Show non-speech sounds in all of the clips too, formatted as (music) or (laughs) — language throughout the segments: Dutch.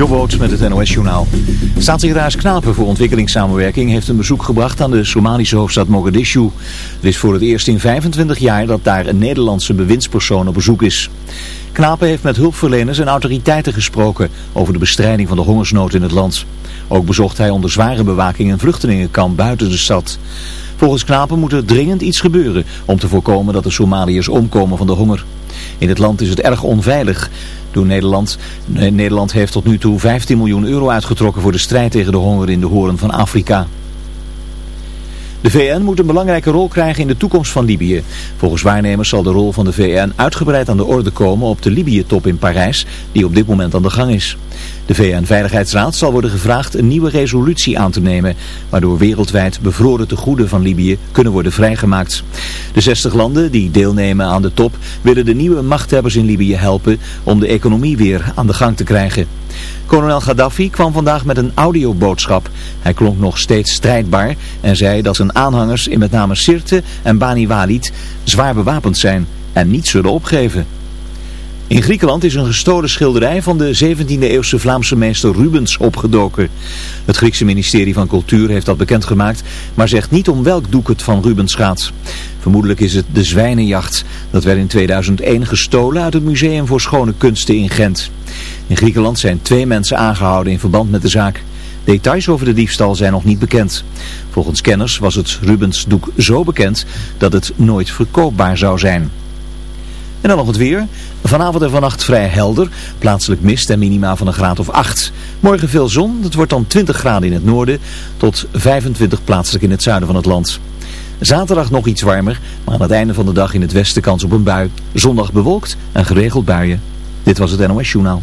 Jobboot met het NOS-journaal. Staatssecretaris Knapen voor ontwikkelingssamenwerking heeft een bezoek gebracht aan de Somalische hoofdstad Mogadishu. Het is voor het eerst in 25 jaar dat daar een Nederlandse bewindspersoon op bezoek is. Knapen heeft met hulpverleners en autoriteiten gesproken over de bestrijding van de hongersnood in het land. Ook bezocht hij onder zware bewaking een vluchtelingenkamp buiten de stad. Volgens Knapen moet er dringend iets gebeuren om te voorkomen dat de Somaliërs omkomen van de honger. In het land is het erg onveilig. Door Nederland, Nederland heeft tot nu toe 15 miljoen euro uitgetrokken voor de strijd tegen de honger in de horen van Afrika. De VN moet een belangrijke rol krijgen in de toekomst van Libië. Volgens waarnemers zal de rol van de VN uitgebreid aan de orde komen op de Libië-top in Parijs, die op dit moment aan de gang is. De VN-veiligheidsraad zal worden gevraagd een nieuwe resolutie aan te nemen, waardoor wereldwijd bevroren tegoeden van Libië kunnen worden vrijgemaakt. De 60 landen die deelnemen aan de top willen de nieuwe machthebbers in Libië helpen om de economie weer aan de gang te krijgen. Kolonel Gaddafi kwam vandaag met een audioboodschap. Hij klonk nog steeds strijdbaar en zei dat zijn aanhangers in met name Sirte en Bani Walid zwaar bewapend zijn en niet zullen opgeven. In Griekenland is een gestolen schilderij van de 17e eeuwse Vlaamse meester Rubens opgedoken. Het Griekse ministerie van Cultuur heeft dat bekendgemaakt, maar zegt niet om welk doek het van Rubens gaat. Vermoedelijk is het de Zwijnenjacht. Dat werd in 2001 gestolen uit het Museum voor Schone Kunsten in Gent. In Griekenland zijn twee mensen aangehouden in verband met de zaak. Details over de diefstal zijn nog niet bekend. Volgens kenners was het Rubens doek zo bekend dat het nooit verkoopbaar zou zijn. En dan nog het weer. Vanavond en vannacht vrij helder. Plaatselijk mist en minima van een graad of 8. Morgen veel zon. Het wordt dan 20 graden in het noorden tot 25 plaatselijk in het zuiden van het land. Zaterdag nog iets warmer, maar aan het einde van de dag in het westen kans op een bui. Zondag bewolkt en geregeld buien. Dit was het NOS Journaal.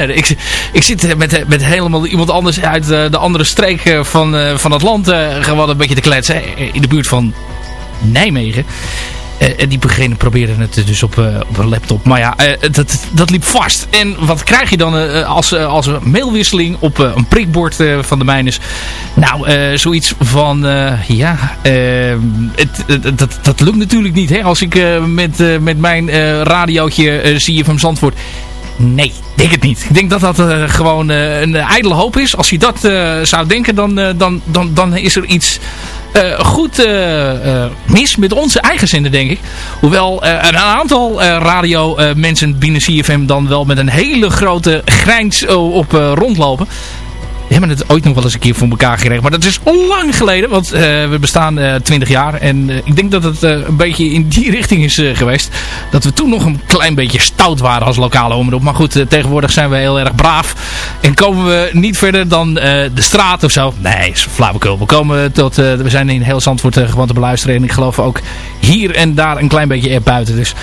Ik. Ik, zit met, met helemaal iemand anders uit de andere streek van, van het land gewoon een beetje te kletsen. In de buurt van Nijmegen. en die beginnen probeerden het dus op, op een laptop. Maar ja, dat, dat liep vast. En wat krijg je dan als, als een mailwisseling op een prikbord van de mijnes? Nou, zoiets van... ja, het, dat, dat lukt natuurlijk niet. Hè? Als ik met, met mijn radiootje zie je van Zandvoort Nee, denk het niet. Ik denk dat dat uh, gewoon uh, een ijdele hoop is. Als je dat uh, zou denken, dan, dan, dan, dan is er iets goed mis met onze eigen zender, denk ik. Hoewel een aantal radio mensen binnen CFM dan wel met een hele grote grijns op rondlopen. Hebben het ooit nog wel eens een keer voor elkaar gekregen. Maar dat is lang geleden. Want uh, we bestaan uh, eh, 20 jaar. En uh, ik denk dat het een beetje in die (laughs) richting is geweest. Dat we toen nog een klein beetje stout waren als lokale omroep. Maar goed, tegenwoordig zijn we heel erg braaf. En komen we niet verder dan de straat of zo. Nee, is flauwekul. We komen tot... we zijn in heel Zandvoort gewoon te beluisteren. En ik geloof ook hier en daar een klein beetje erbuiten. Dus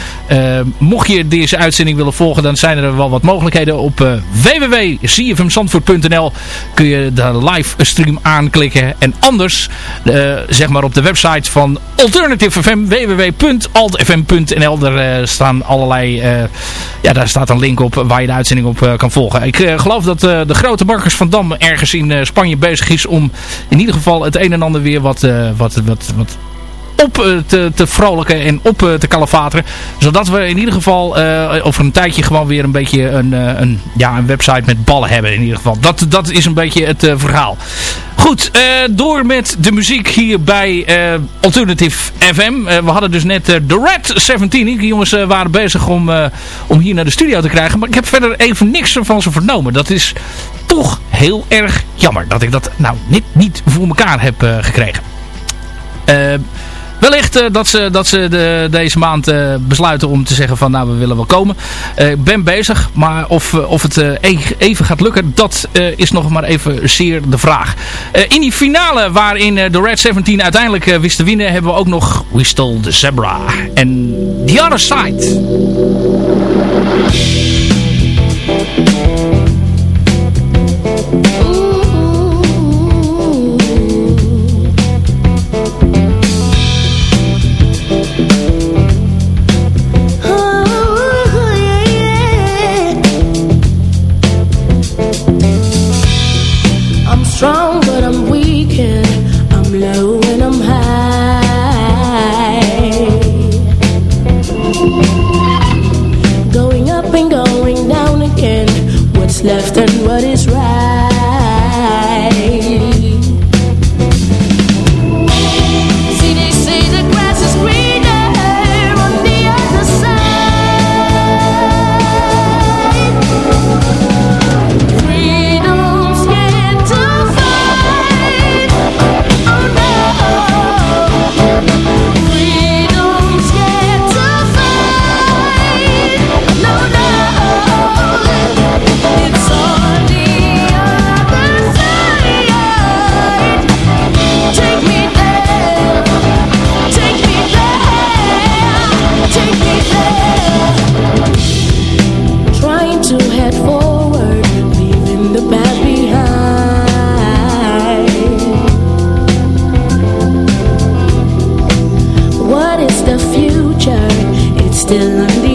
mocht je deze uitzending willen volgen. Dan zijn er wel wat mogelijkheden op www.cfmzandvoort.nl kun je de livestream aanklikken. En anders, uh, zeg maar op de website van Alternative FM, www.altfm.nl. Daar uh, staan allerlei, uh, ja daar staat een link op waar je de uitzending op kan volgen. Ik geloof dat de grote Marcus van Dam ergens in Spanje bezig is om in ieder geval het een en ander weer wat, wat, wat, wat op eh, te, te vrolijken en op eh, te kalefateren. Zodat we in ieder geval uh, over een tijdje gewoon weer een beetje een, een, ja, een website met ballen hebben. In ieder geval. Dat, dat is een beetje het verhaal. Goed, door met de muziek hier bij Alternative FM. we hadden dus net The Red 17. Die jongens waren bezig om, om hier naar de studio te krijgen. Maar ik heb verder even niks van ze vernomen. Dat is toch heel erg jammer dat ik dat nou niet, niet voor elkaar heb gekregen. Wellicht uh, dat ze, dat ze de, deze maand uh, besluiten om te zeggen van nou we willen wel komen. Uh, ik ben bezig, maar of, of het e-, even gaat lukken, dat is nog maar even zeer de vraag. in die finale waarin de Red 17 uiteindelijk wist te winnen, hebben we ook nog We Stole the Zebra. En The Other Side. still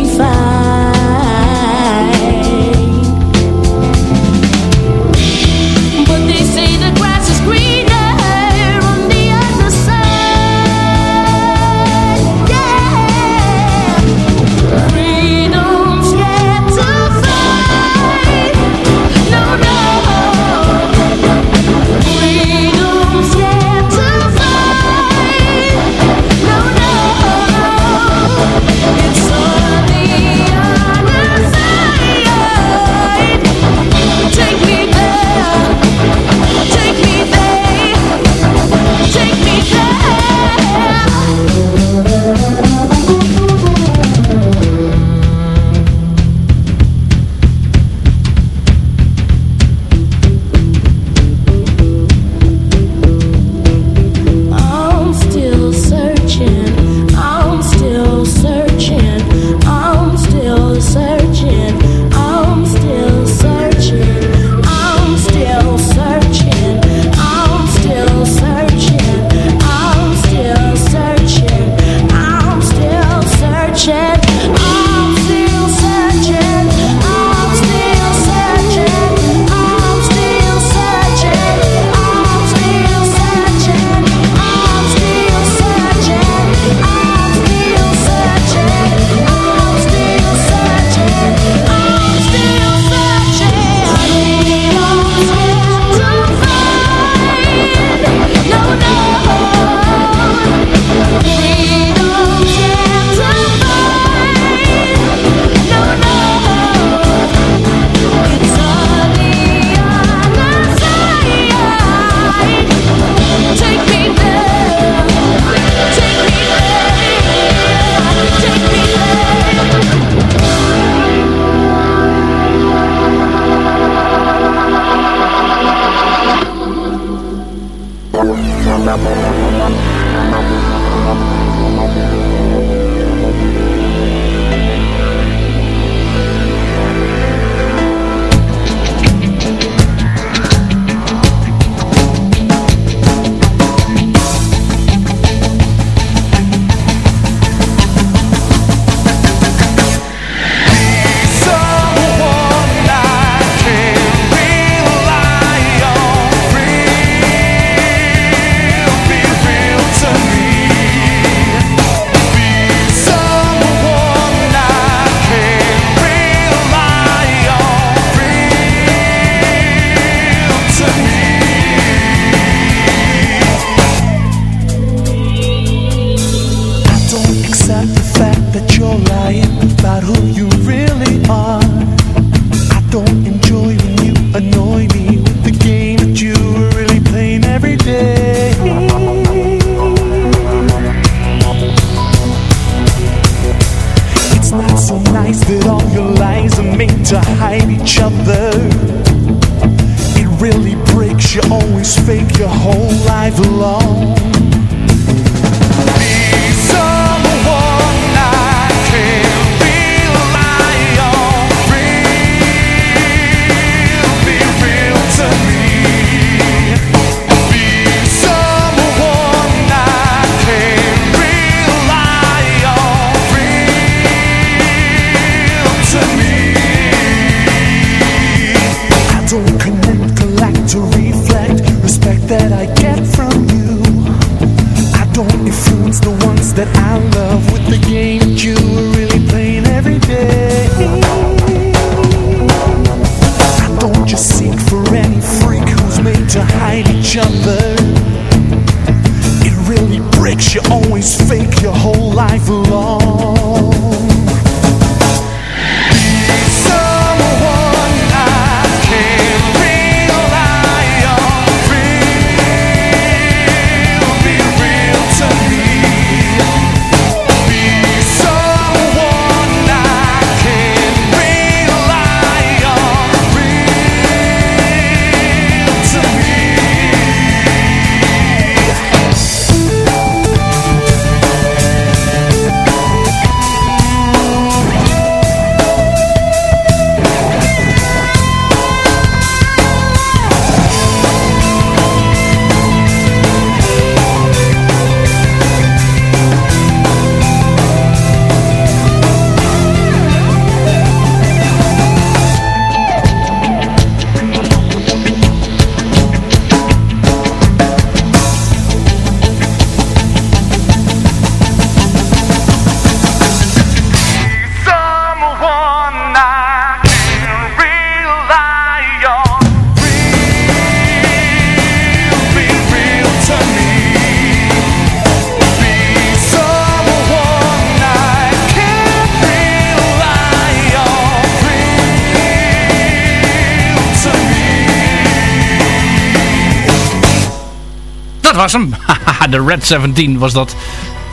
was hem. (laughs) de Red 17 was dat.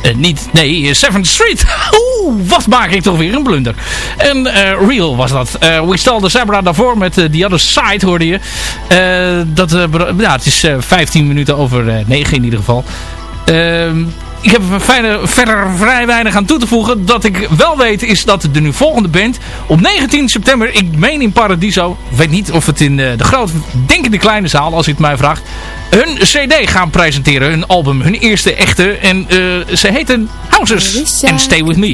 Uh, niet, nee, 7th eh, Street. (laughs) Oeh, wat maak ik toch weer een blunder. En uh, Real was dat. We the Zebra daarvoor met The Other Side hoorde je. dat, ja, het is 15 minuten over 9 in ieder geval. Ik heb er verder vrij weinig aan toe te voegen. Dat ik wel weet is dat de nu volgende band op 19 september, ik meen in Paradiso, ik weet niet of het in de, de grote, denk in de kleine zaal als u het mij vraagt, hun cd gaan presenteren, hun album, hun eerste echte. En uh, ze heten Houses and Stay With Me.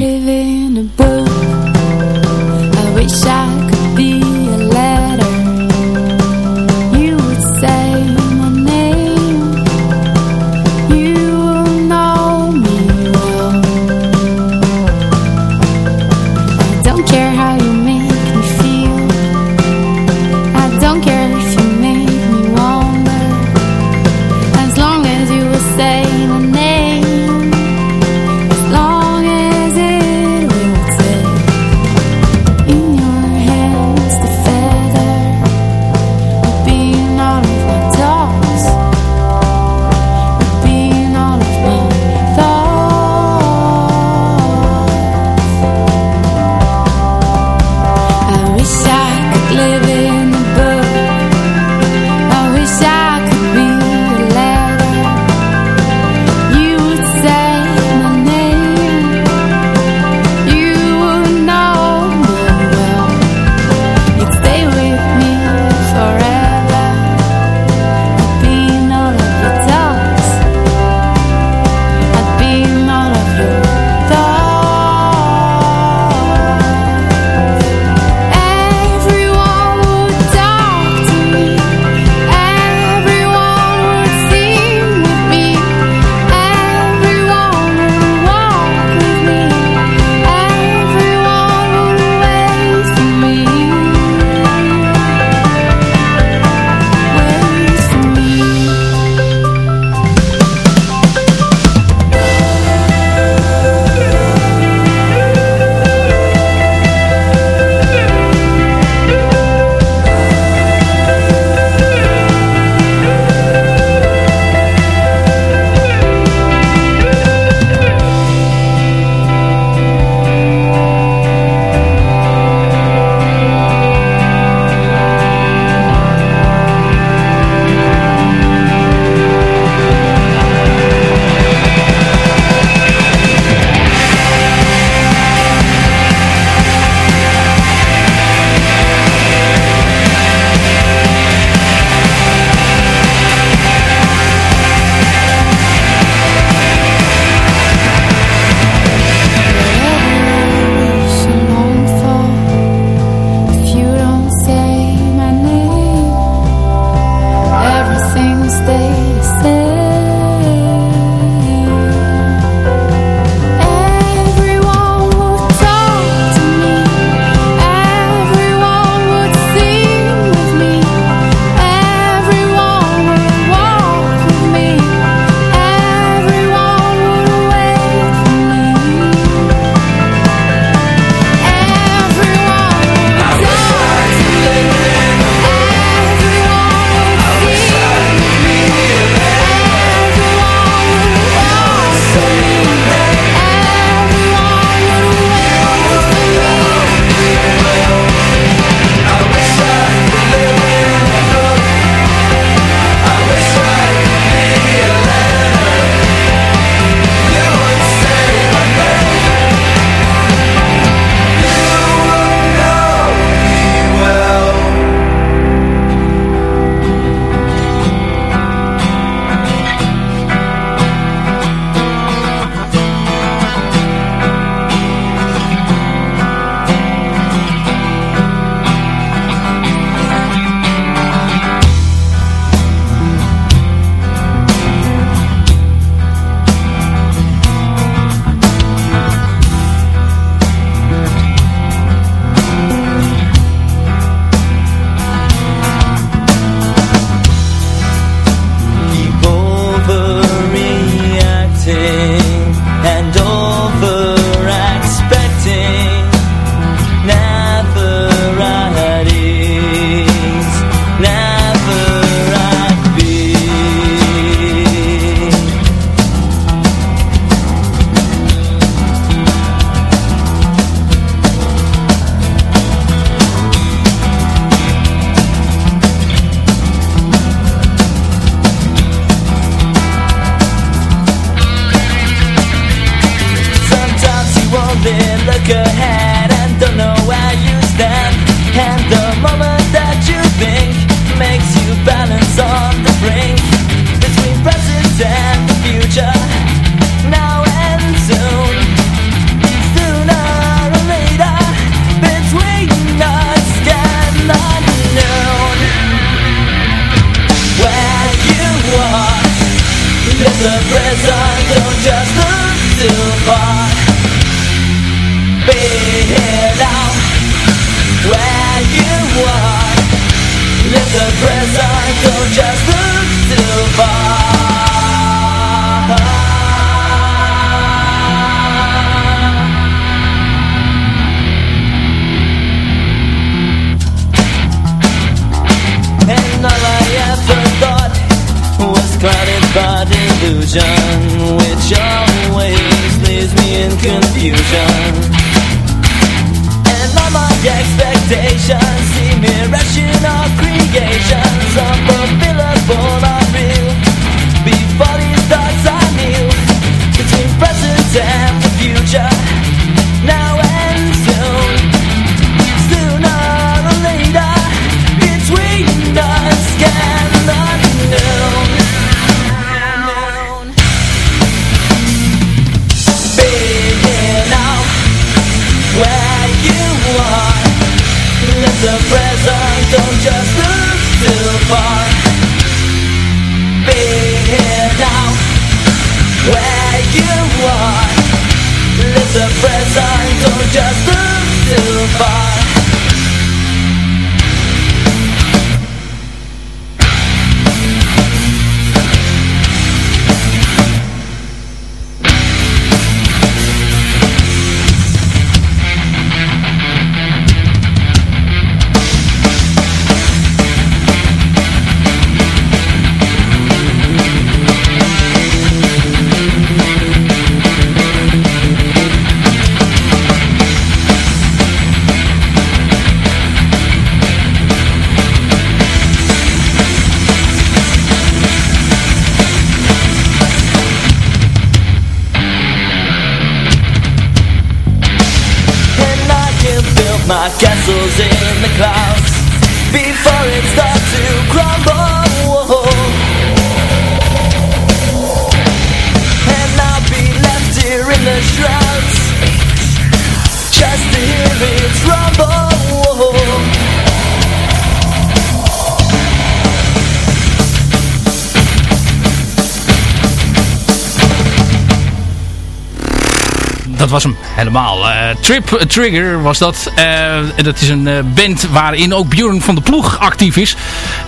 Dat was hem helemaal. Eh, Trip Trigger was dat. Eh, dat is een eh, band waarin ook Björn van de Ploeg actief is.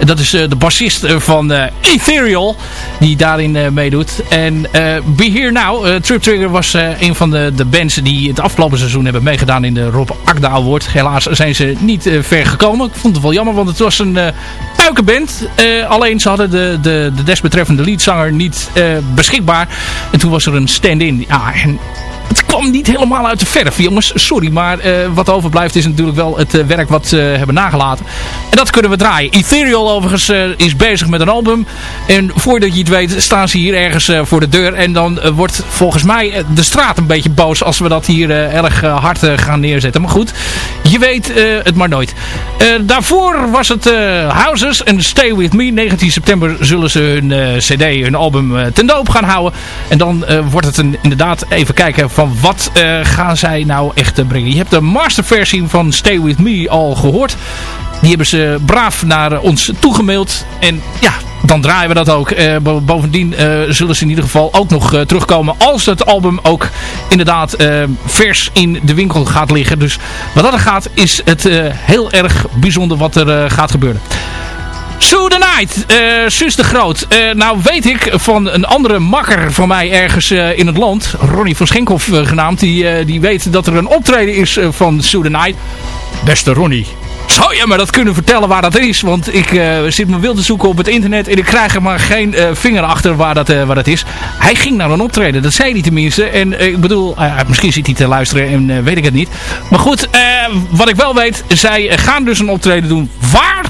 Dat is de bassist van Ethereal. Die daarin meedoet. En Be Here Now. Trip Trigger was een van de, de bands die het afgelopen seizoen hebben meegedaan in de Rob Akda Award. Helaas zijn ze niet ver gekomen. Ik vond het wel jammer, want het was een puikenband. alleen ze hadden de, de, de desbetreffende leadzanger niet beschikbaar. En toen was er een stand-in. Ja, en het kwam niet helemaal uit de verf, jongens. Sorry, maar uh, wat overblijft is natuurlijk wel het uh, werk wat ze hebben nagelaten. En dat kunnen we draaien. Ethereal overigens is bezig met een album. En voordat je het weet staan ze hier ergens voor de deur. En dan wordt volgens mij de straat een beetje boos als we dat hier erg hard gaan neerzetten. Maar goed, je weet het maar nooit. daarvoor was het Houses en Stay With Me. 19 september zullen ze hun cd, hun album ten doop gaan houden. En dan wordt het een, inderdaad even kijken van wat uh, gaan zij nou echt uh, brengen. Je hebt de masterversie van Stay With Me al gehoord. Die hebben ze braaf naar ons toegemaild. En ja, dan draaien we dat ook. Uh, bovendien zullen ze in ieder geval ook nog terugkomen als het album ook inderdaad vers in de winkel gaat liggen. Dus wat dat er gaat is het heel erg bijzonder wat er gaat gebeuren. So the Night, uh, Suus de Groot. Uh, nou weet ik van een andere makker van mij ergens uh, in het land, Ronnie van Schenkhoff genaamd, die, die weet dat er een optreden is van So the Night. Beste Ronnie, zou je me dat kunnen vertellen waar dat is? Want ik zit me wil te zoeken op het internet en ik krijg er maar geen vinger achter waar dat, waar dat is. Hij ging naar een optreden, dat zei hij tenminste. En ik bedoel, misschien zit hij te luisteren en weet ik het niet. Maar goed, wat ik wel weet, zij gaan dus een optreden doen. Waar?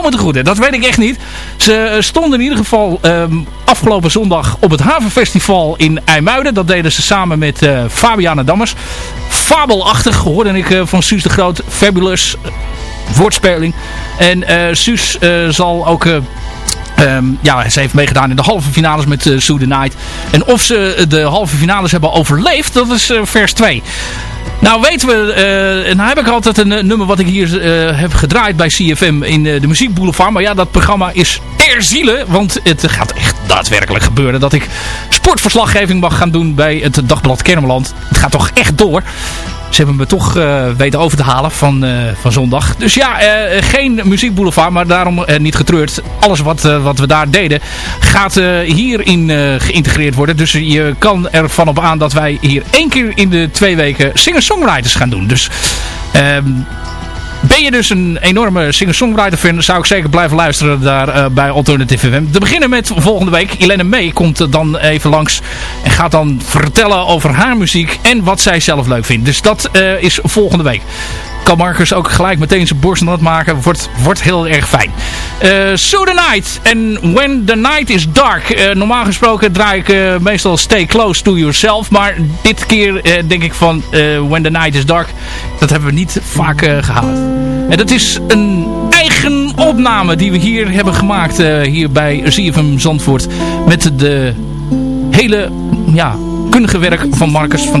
Hou me goed, hè. dat weet ik echt niet. Ze stonden in ieder geval um, afgelopen zondag op het Havenfestival in IJmuiden. Dat deden ze samen met uh, Fabiana Dammers. Fabelachtig hoorde ik uh, van Suus de Groot. Fabulous woordspeling. En Suus zal ook... Um, ja, ze heeft meegedaan in de halve finales met uh, Sue the Night. En of ze de halve finales hebben overleefd, dat is vers 2. Nou weten we, uh, en dan heb ik altijd een nummer wat ik hier uh, heb gedraaid bij CFM in de Muziek Boulevard. Maar ja, dat programma is ter ziele, want het gaat echt daadwerkelijk gebeuren dat ik sportverslaggeving mag gaan doen bij het Dagblad Kermeland. Het gaat toch echt door. Hebben me toch uh, weten over te halen van, uh, van zondag. Dus ja, uh, geen muziekboulevard, maar daarom niet getreurd. Alles wat, wat we daar deden gaat hierin geïntegreerd worden. Dus je kan ervan op aan dat wij hier één keer in de twee weken singer-songwriters gaan doen. Dus... Ben je dus een enorme singer-songwriter fan, zou ik zeker blijven luisteren daar uh, bij Alternative FM. Te beginnen met volgende week. Ilene May komt dan even langs en gaat dan vertellen over haar muziek en wat zij zelf leuk vindt. Dus dat uh, is volgende week. Kan Marcus ook gelijk meteen zijn borst nat maken. Wordt, wordt heel erg fijn. Uh, so the Night en When the Night is Dark. normaal gesproken draai ik meestal Stay Close to Yourself. Maar dit keer denk ik van When the Night is Dark. Dat hebben we niet vaak gehaald. En dat is een eigen opname die we hier hebben gemaakt. hier bij ZFM Zandvoort. Met de hele ja, kundige werk van Marcus van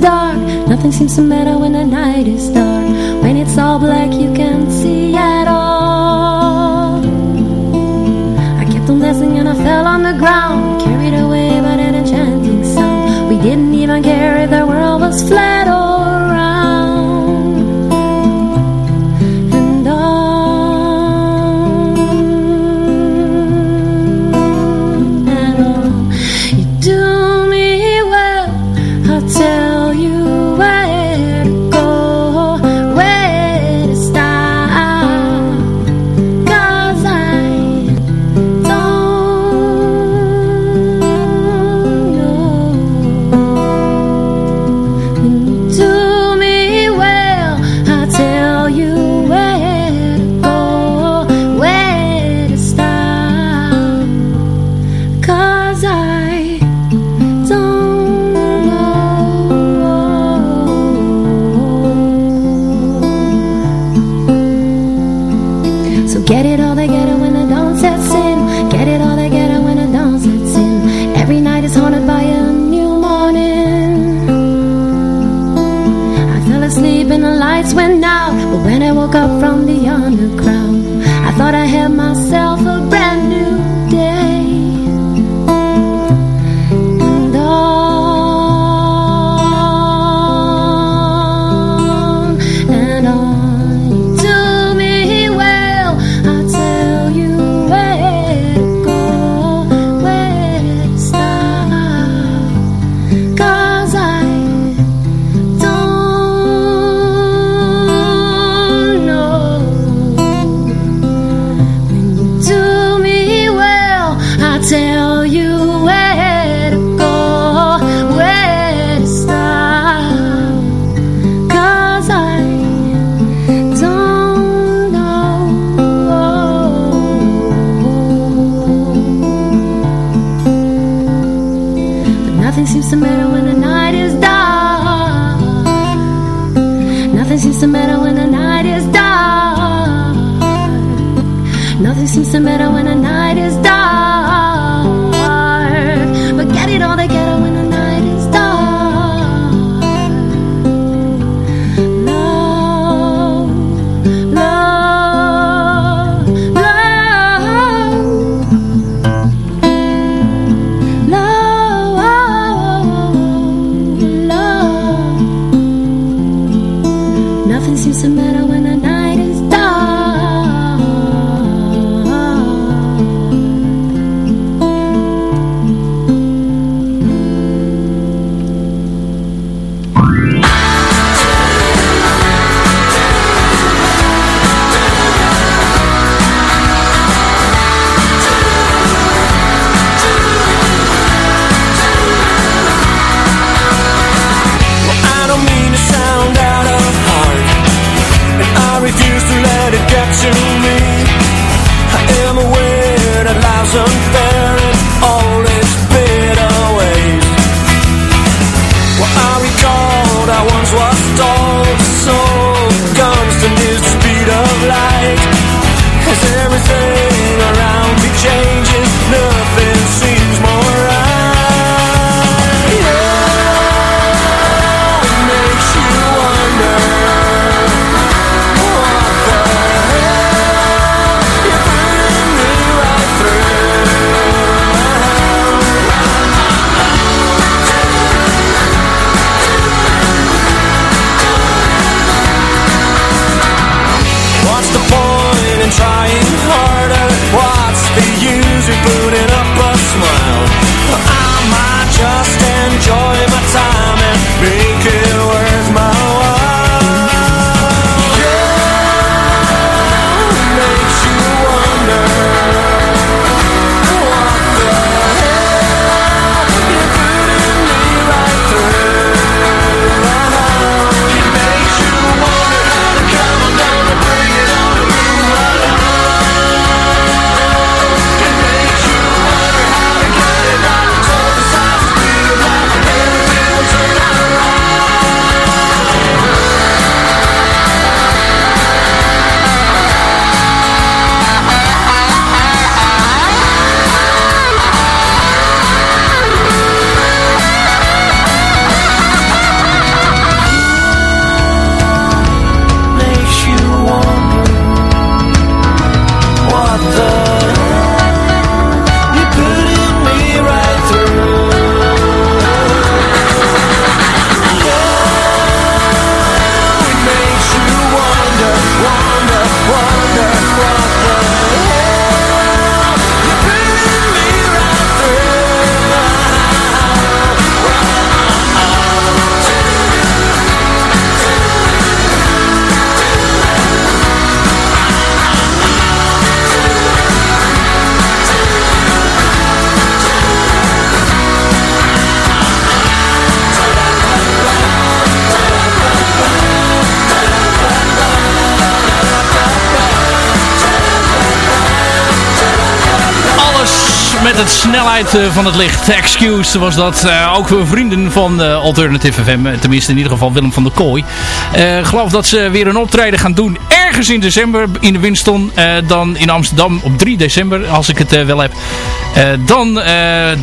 Dam. Nothing seems to matter when the night is dark. When it's all black you can't see at all. I kept on dancing and I fell on the ground. Carried away by that enchanting sound. We didn't even care if the world was flat or lights went out, but when I woke up from the underground, I thought I had my eh, van het licht. Excuse was dat. Uh, ook vrienden van uh, Alternative FM. Tenminste in ieder geval Willem van der Kooi. Ik geloof dat ze weer een optreden gaan doen. Ergens in december in de Winston. dan in Amsterdam op 3 december. Als ik het wel heb. dan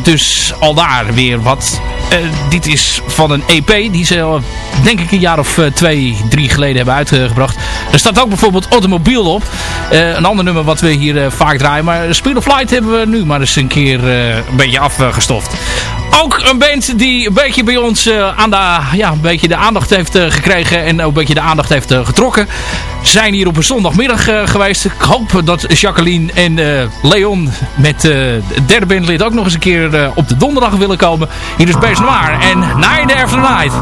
dus al daar weer wat. Dit is van een EP. Die ze denk ik een jaar of twee, drie geleden hebben uitgebracht. Er staat ook bijvoorbeeld Automobiel op. een ander nummer wat we hier vaak draaien. Maar Speed of Light hebben we nu maar eens een keer een beetje afgestoft. Ook een band die een beetje bij ons uh, aan de, ja, een beetje de aandacht heeft uh, gekregen en ook een beetje de aandacht heeft getrokken. Zijn hier op een zondagmiddag geweest. Ik hoop dat Jacqueline en Leon met het derde bandlid ook nog eens een keer op de donderdag willen komen. Hier is Base Noir en Night After Night.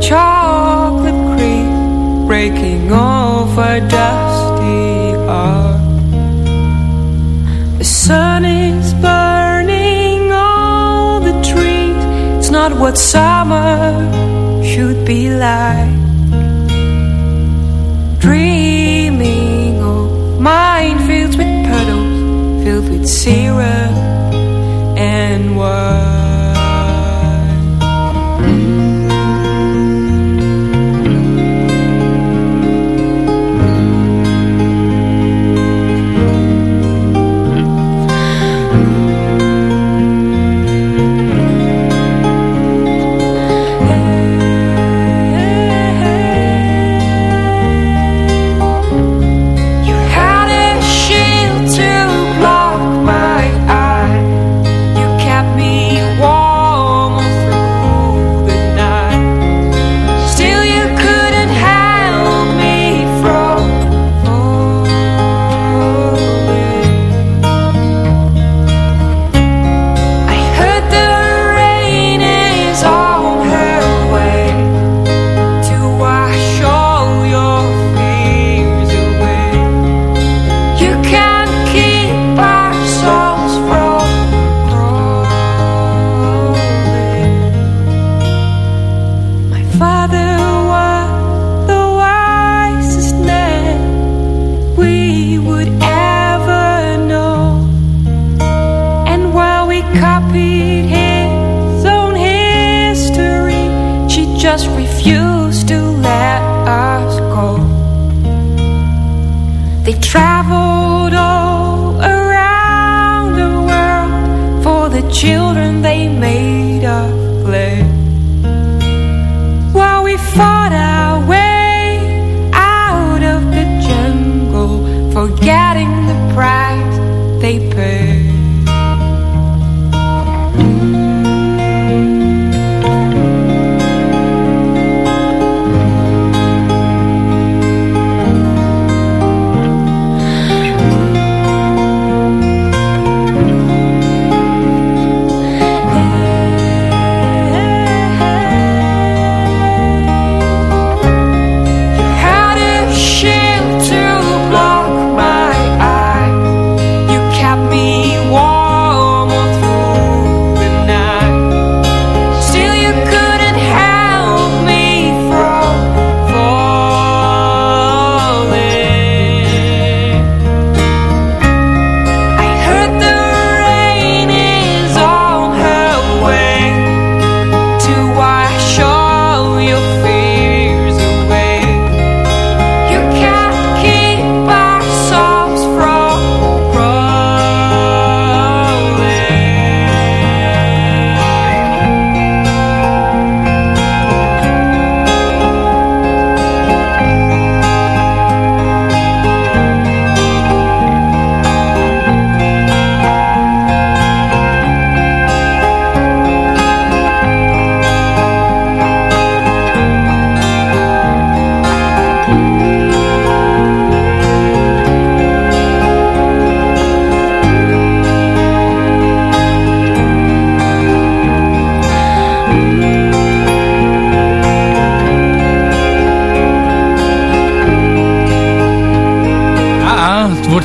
chocolate cream breaking over dusty art. The sun is burning all the trees. It's not what summer should be like. They traveled all around the world for the children they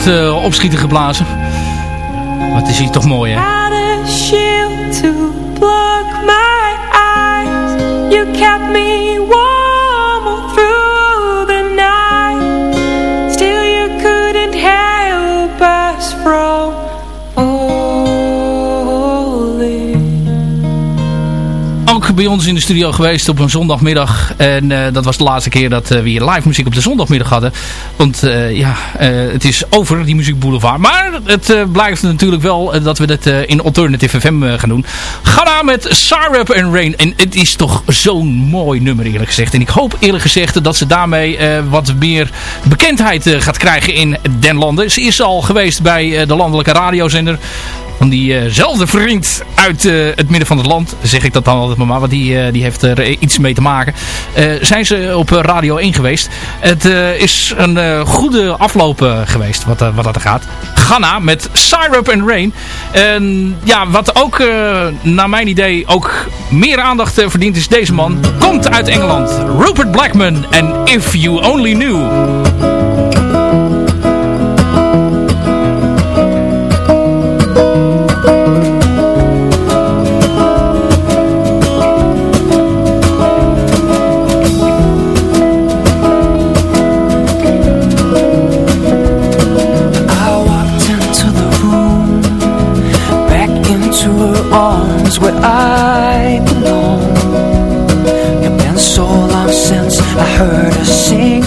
het eh, opschieten geblazen. Wat is hier toch mooi, hè? Had a shield to block my eyes. You kept me warm all through the night. Still, you couldn't help us from falling. Ook bij ons in de studio geweest op een zondagmiddag. En eh, dat was de laatste keer dat eh, we hier live muziek op de zondagmiddag hadden. Want eh, ja, eh, het is over die muziekboulevard. Maar het eh, blijft natuurlijk wel dat we eh, in Alternative FM gaan doen. Ghana met Syrup and Rain. En het is toch zo'n mooi nummer eerlijk gezegd. En ik hoop eerlijk gezegd dat ze daarmee wat meer bekendheid gaat krijgen in den landen. Ze is al geweest bij de landelijke radiozender van diezelfde vriend uit eh, het midden van het land. Zeg ik dat dan altijd maar, want die, eh, die heeft er iets mee te maken. Eh, zijn ze op eh, Radio 1 geweest. Het eh, is een eh, goede afloop eh, geweest wat, eh, wat dat er gaat. Ghana met Syrup and Rain. En ja, wat ook eh, naar mijn idee ook meer aandacht eh, verdient is deze man. Komt uit Engeland. Rupert Blackman en If You Only Knew. arms where I belong. It's been so long since I heard her sing.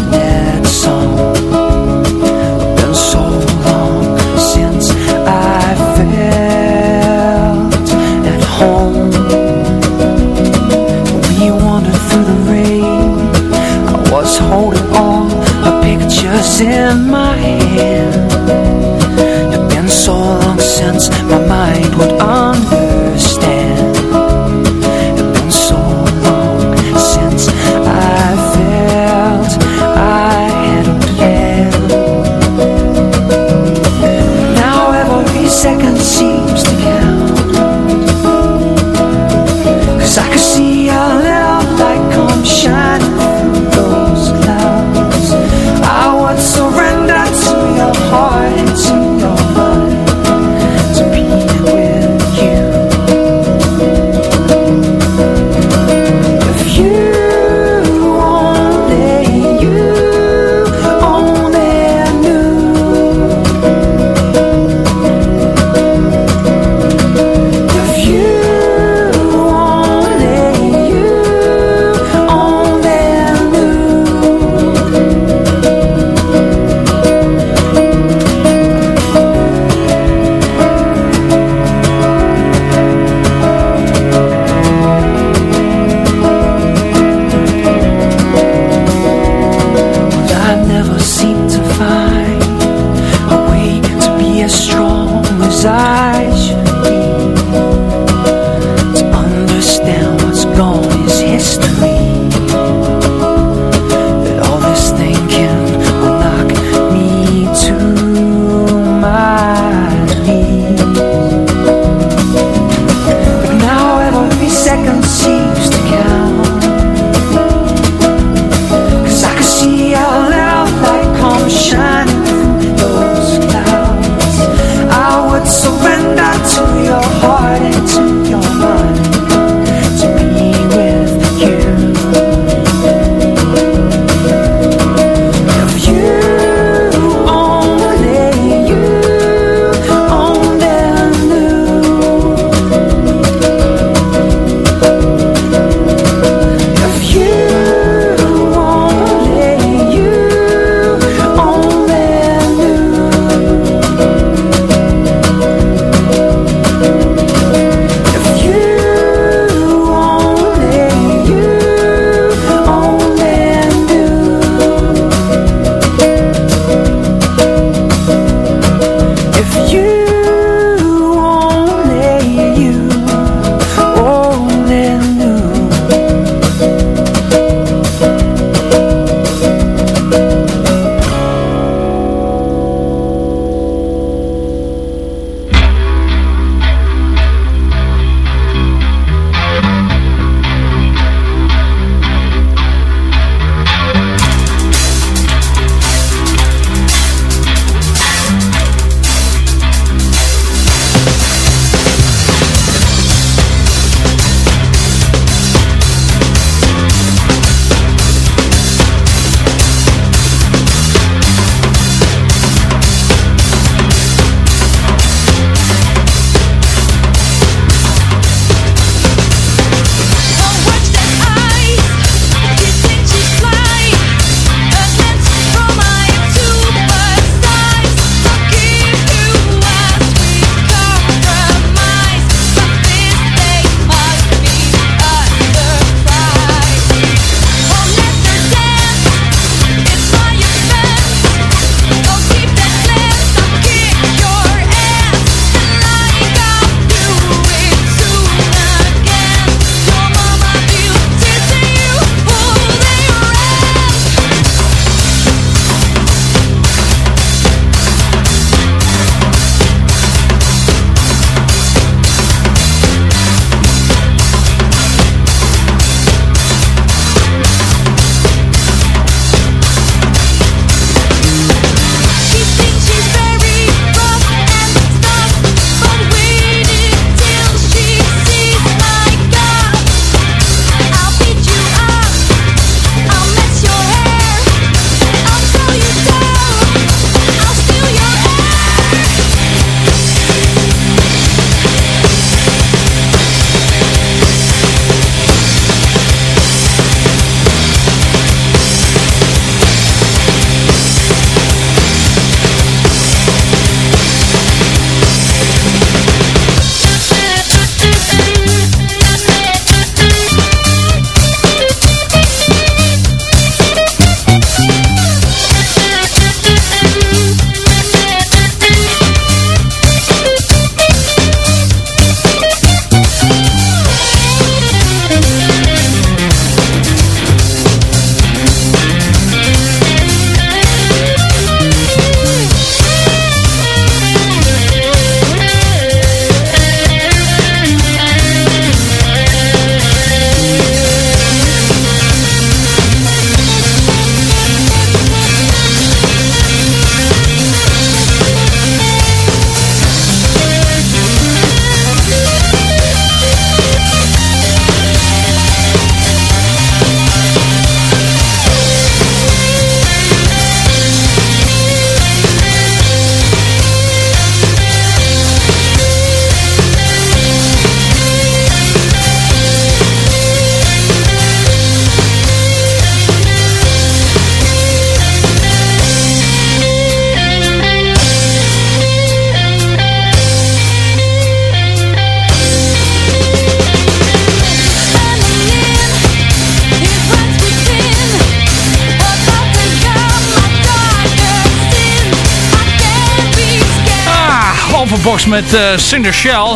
Met uh, Cinder Shell.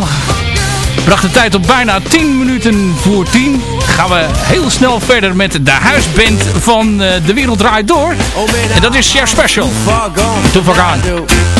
Bracht de tijd op bijna 10 minuten voor 10. Gaan we heel snel verder met de huisband van uh, De Wereld Draait Door. En dat is Chef Special. Too far gone.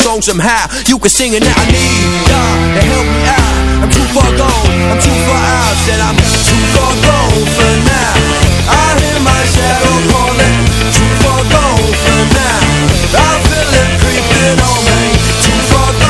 song somehow You can sing it now. I need God to help me out. I'm too far gone, I'm too far out. Said I'm too far gone for now. I hear my shadow calling. Too far gone for now. I feel it creeping on me. Too far gone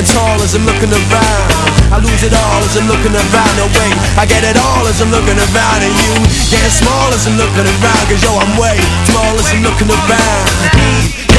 getting tall as I'm looking around. I lose it all as I'm looking around. No way, I get it all as I'm looking around And you. Getting small as I'm looking around Cause yo, I'm way small as I'm looking around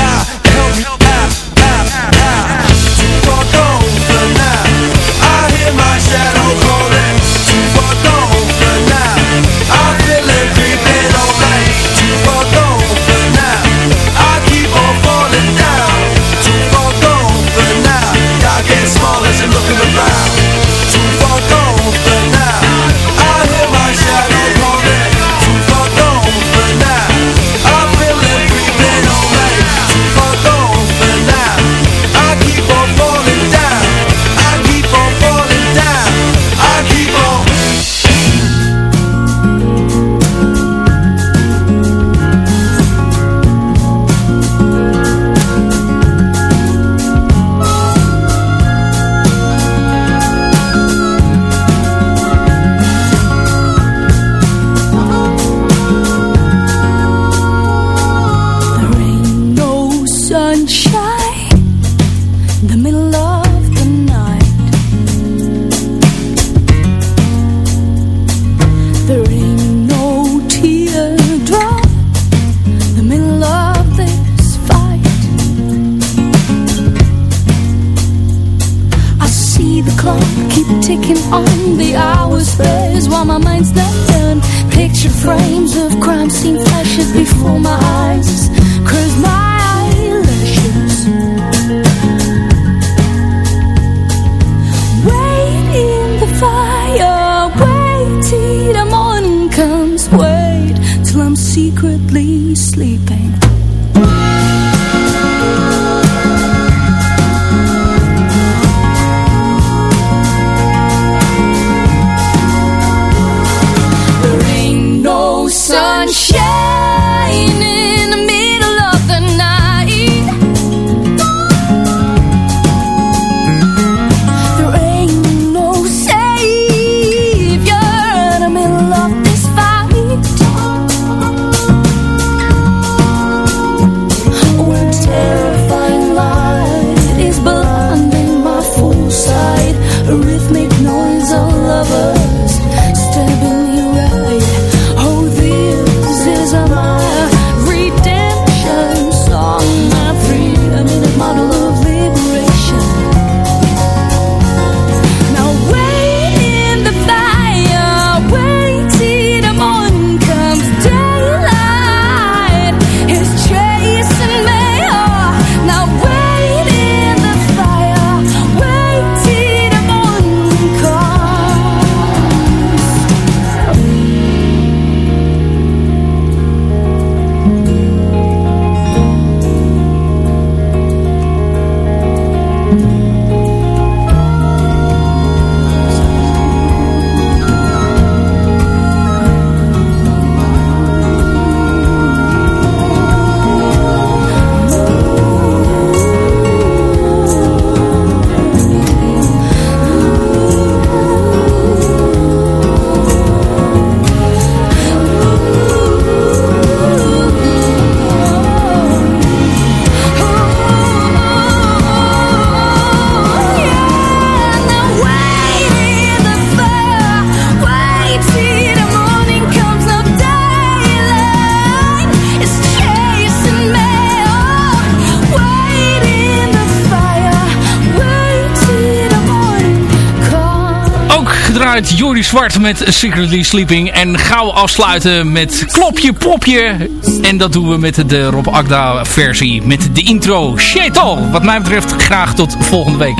met Secretly Sleeping. En gauw afsluiten met Klopje Popje. En dat doen we met de Rob Agda versie. Met de intro Shetal. Wat mij betreft graag tot volgende week.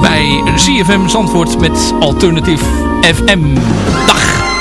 Bij CFM Zandvoort met Alternative FM. Dag.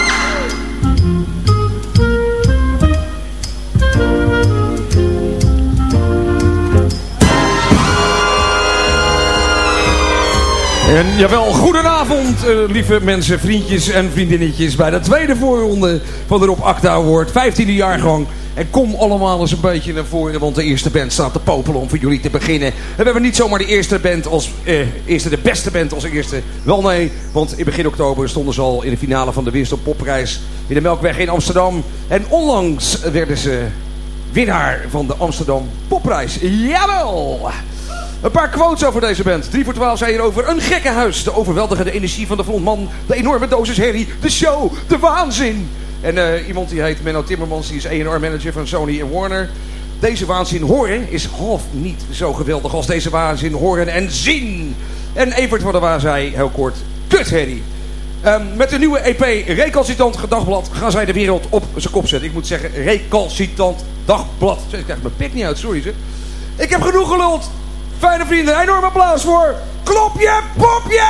En jawel, goedenavond uh, lieve mensen, vriendjes en vriendinnetjes bij de tweede voorronde van de Rob Acta Award, 15e jaargang. En kom allemaal eens een beetje naar voren, want de eerste band staat te popelen om voor jullie te beginnen. En we hebben niet zomaar de eerste band als eh, eerste, de beste band als eerste. Wel nee, want in begin oktober stonden ze al in de finale van de Winston Popprijs in de Melkweg in Amsterdam. En onlangs werden ze winnaar van de Amsterdam Popprijs. Jawel! Een paar quotes over deze band. 3 voor 12 zei hier over een gekkenhuis. De overweldigende energie van de frontman. De enorme dosis herrie. De show. De waanzin. En uh, iemand die heet Menno Timmermans. Die is A&R manager van Sony en Warner. Deze waanzin horen is half niet zo geweldig als deze waanzin horen en zien. En Evert van der Waar zei heel kort. Kut herrie. Um, met de nieuwe EP Recalcitant Dagblad gaan zij de wereld op zijn kop zetten. Ik moet zeggen Recalcitant Dagblad. Ik krijg mijn pik niet uit, sorry ze. Ik heb genoeg geluld. Fijne vrienden, enorm applaus voor Klopje Popje!